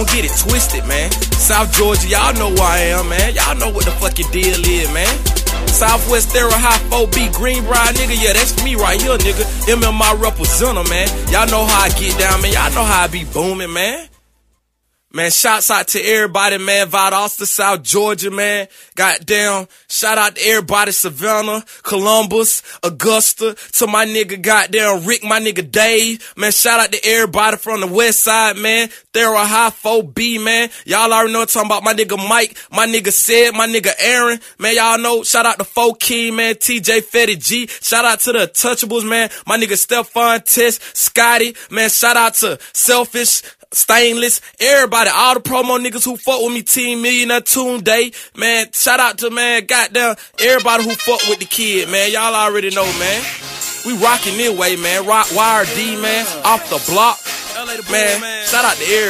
Don't get it twisted, man. South Georgia, y'all know where I am, man. Y'all know what the fucking deal is, man. Southwest Era High 4B Greenbrier, nigga. Yeah, that's me right here, nigga. MMI representative, man. Y'all know how I get down, man. Y'all know how I be booming, man. Man, shouts out to everybody, man. Valdosta, South Georgia, man. Goddamn. Shout out to everybody, Savannah, Columbus, Augusta, to my nigga, goddamn Rick, my nigga Dave. Man, shout out to everybody from the west side, man. Thera High 4B, man. Y'all already know what I'm talking about. My nigga Mike, my nigga Sid, my nigga Aaron. Man, y'all know. Shout out to 4 Key, man. TJ Fetty G. Shout out to the Touchables, man. My nigga Stephon Tess, Scotty. Man, shout out to Selfish, Stainless, everybody, all the promo niggas who fuck with me, Team Millionaire Tune Day, man, shout out to, man, goddamn, everybody who fuck with the kid, man, y'all already know, man. We rocking this way, man, Rock Wire D, man, off the block, man, shout out to everybody.